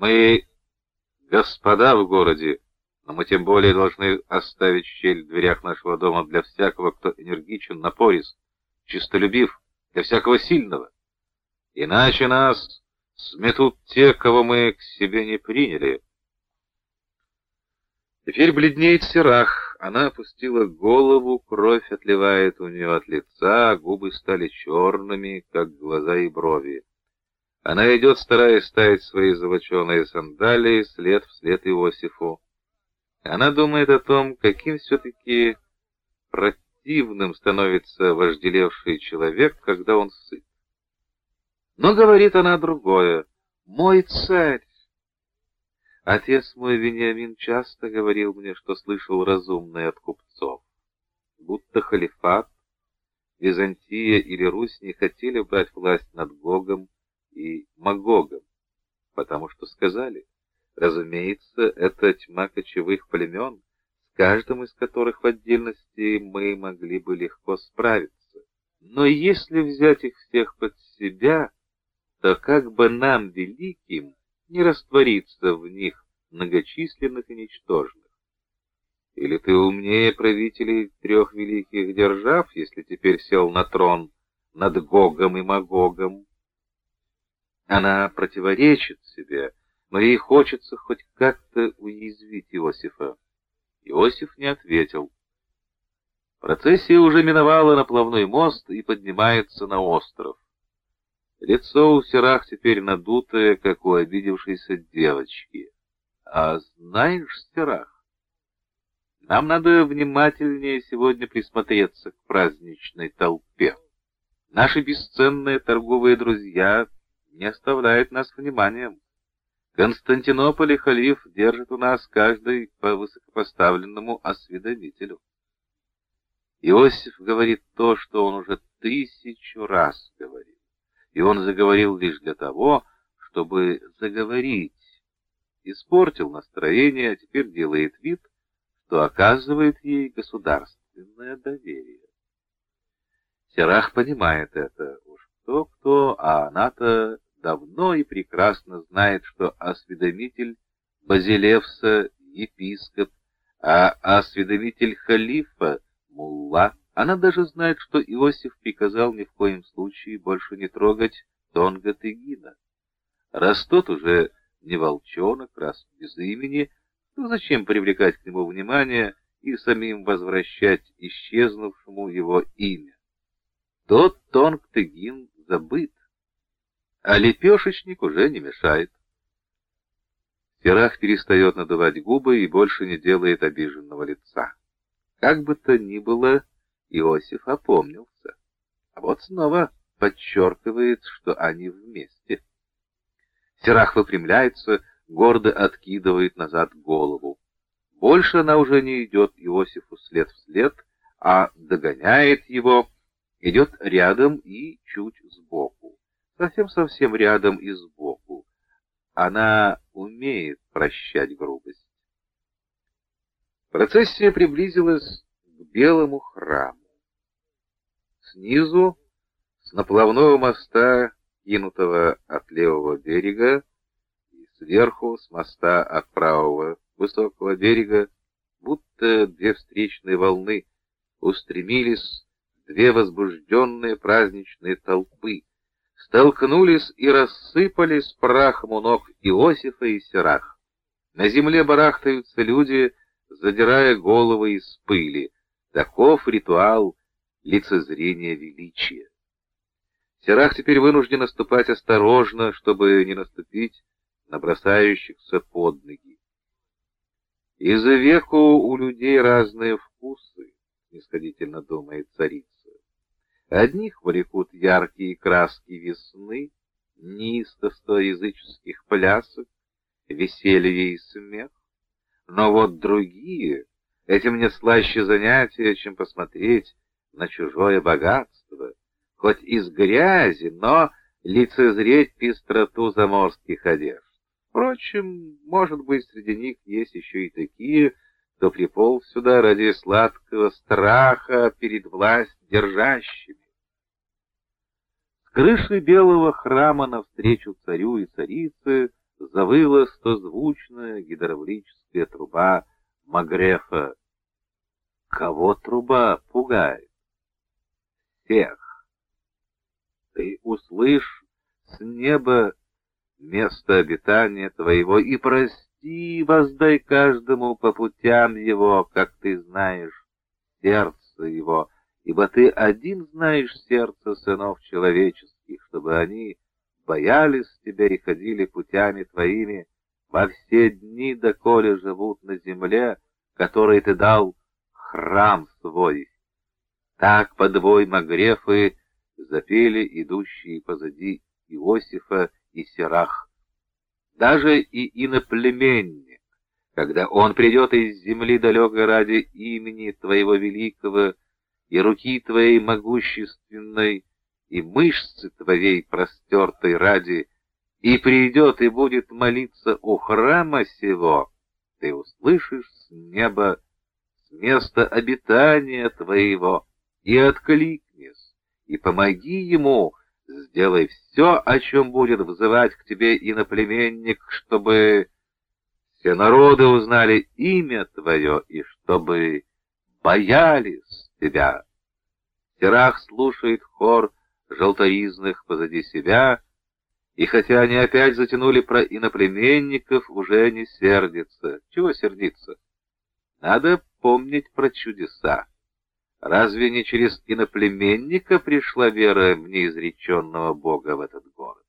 Мы господа в городе, но мы тем более должны оставить щель в дверях нашего дома для всякого, кто энергичен, напорист, чистолюбив, для всякого сильного. Иначе нас сметут те, кого мы к себе не приняли. Теперь бледнеет Серах. Она опустила голову, кровь отливает у нее от лица, губы стали черными, как глаза и брови. Она идет, стараясь ставить свои золоченые сандалии след вслед Иосифу. Она думает о том, каким все-таки противным становится вожделевший человек, когда он сыт. Но говорит она другое. «Мой царь!» Отец мой Вениамин часто говорил мне, что слышал разумное от купцов, будто халифат, Византия или Русь не хотели брать власть над Гогом и Магогом, потому что сказали, разумеется, это тьма кочевых племен, с каждым из которых в отдельности мы могли бы легко справиться. Но если взять их всех под себя, то как бы нам, великим, не раствориться в них многочисленных и ничтожных? Или ты умнее правителей трех великих держав, если теперь сел на трон над Гогом и Магогом? Она противоречит себе, но ей хочется хоть как-то уязвить Иосифа. Иосиф не ответил. Процессия уже миновала наплавной мост и поднимается на остров. Лицо у Серах теперь надутое, как у обидевшейся девочки. А знаешь, Серах, нам надо внимательнее сегодня присмотреться к праздничной толпе. Наши бесценные торговые друзья не оставляют нас вниманием. Константинополь и халиф держат у нас каждый по высокопоставленному осведомителю. Иосиф говорит то, что он уже тысячу раз говорил и он заговорил лишь для того, чтобы заговорить. Испортил настроение, а теперь делает вид, что оказывает ей государственное доверие. Серах понимает это, кто-кто, а она-то давно и прекрасно знает, что осведомитель Базилевса — епископ, а осведомитель халифа — мулла. Она даже знает, что Иосиф приказал ни в коем случае больше не трогать Тонга Тегина. Раз тот уже не волчонок, раз без имени, то зачем привлекать к нему внимание и самим возвращать исчезнувшему его имя? Тот Тонг Тегин забыт, а лепешечник уже не мешает. Серах перестает надувать губы и больше не делает обиженного лица. Как бы то ни было, Иосиф опомнился. А вот снова подчеркивает, что они вместе. Серах выпрямляется, гордо откидывает назад голову. Больше она уже не идет Иосифу след в след, а догоняет его, идет рядом и чуть сбоку. Совсем-совсем рядом и сбоку. Она умеет прощать грубость. Процессия приблизилась к белому храму. Снизу, с наплавного моста, кинутого от левого берега, и сверху, с моста от правого высокого берега, будто две встречные волны, устремились две возбужденные праздничные толпы, столкнулись и рассыпались прахом у ног Иосифа и Серах. На земле барахтаются люди, задирая головы из пыли. Таков ритуал лицезрения величия. Серах теперь вынужден наступать осторожно, чтобы не наступить на бросающихся под ноги. Из-за веку у людей разные вкусы, снисходительно думает царица. Одних влекут яркие краски весны, неистовство языческих плясок, веселье и смех. Но вот другие, этим не слаще занятия, чем посмотреть на чужое богатство, хоть из грязи, но лицезреть пестроту заморских одежд. Впрочем, может быть, среди них есть еще и такие, кто приполз сюда ради сладкого страха перед власть держащими. С крыши белого храма навстречу царю и царице завыла стозвучная гидравлическая труба Магрефа. Кого труба пугает? Всех. Ты услышь с неба место обитания твоего и прости, воздай каждому по путям его, как ты знаешь, сердце его, ибо ты один знаешь сердце сынов человеческих, чтобы они боялись тебя и ходили путями твоими во все дни, доколе живут на земле, которой ты дал храм свой. Так подвой Магрефы запели идущие позади Иосифа и Серах. Даже и иноплеменник, когда он придет из земли далекой ради имени твоего великого и руки твоей могущественной, и мышцы твоей простертой ради, и придет и будет молиться у храма сего, ты услышишь с неба, с места обитания твоего, и откликнись, и помоги ему, сделай все, о чем будет взывать к тебе иноплеменник, чтобы все народы узнали имя твое, и чтобы боялись тебя. Серах слушает хор желторизных позади себя, и хотя они опять затянули про иноплеменников, уже не сердится. Чего сердиться? Надо помнить про чудеса. Разве не через иноплеменника пришла вера в неизреченного Бога в этот город?